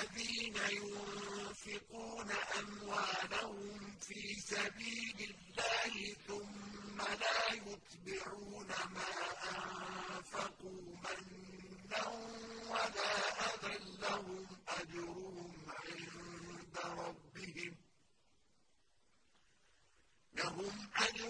الَّذِينَ يُنفِقُونَ أَمْوَالَهُمْ فِي سَبِيلِ اللَّهِ ثُمَّ لَا يُتْبِعُونَ مَا أَنفَقُوا مَنًّا وَلَا أَذًى ۙ لَّهُمْ أَجْرُهُمْ عِندَ رَبِّهِمْ. لَهُمْ أجر